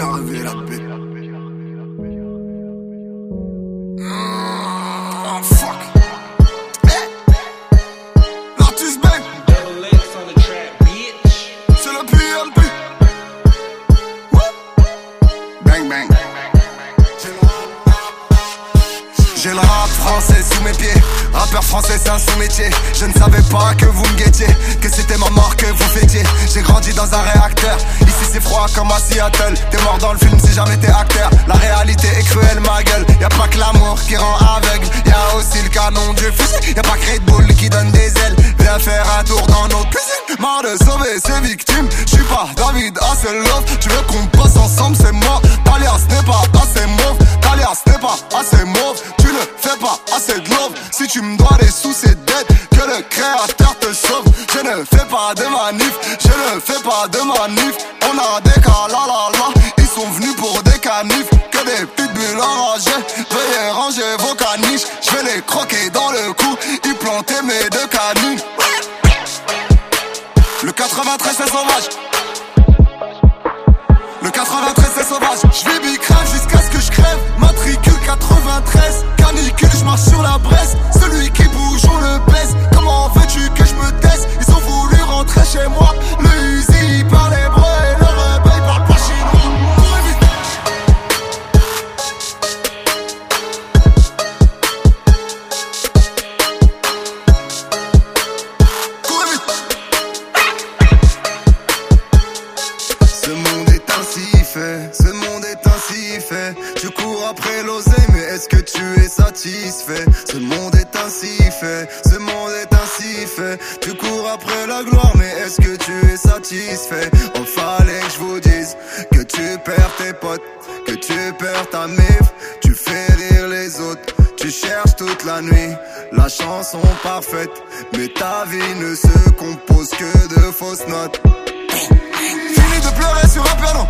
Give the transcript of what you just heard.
crever la bête. Oh, fuck. L'artiste on the track, bitch. C'est le. Bang bang. J'ai le rap français sous mes pieds. Rappeur français, c'est un sous-métier. Je ne savais pas que vous me guettiez, que c'était ma mort que vous fêtiez. J'ai grandi dans un réacteur. Ici c'est froid comme à Seattle. T'es mort dans le film si jamais t'es acteur. La réalité est cruelle, ma gueule. Y a pas que l'amour qui rend aveugle. Y a aussi le canon du fusil. Y a pas que Red Bull qui donne des ailes. Viens faire un tour dans nos cuisines. Marre de sauver ses victimes. J'suis pas David Hasselhoff. Tu veux qu'on passe ensemble, c'est mort. Assez de love. Si tu me dois des sous, c'est dettes. Que le créateur te sauve. Je ne fais pas de manif. Je ne fais pas de manif. On a des cas la la la. Ils sont venus pour des canifs. Que des petites bulles enragées. Veuillez ranger vos caniches. Je vais les croquer dans le cou. Y planter mes deux canines. Le 93 c'est sauvage. Le 93 c'est sauvage. Je chamou. Satisfait Ce monde est ainsi fait, ce monde est ainsi fait. Tu cours après la gloire, mais est-ce que tu es satisfait? Oh fallait que je vous dise que tu perds tes potes, que tu perds ta mif, tu fais rire les autres. Tu cherches toute la nuit la chanson parfaite, mais ta vie ne se compose que de fausses notes. Fini de pleurer sur un piano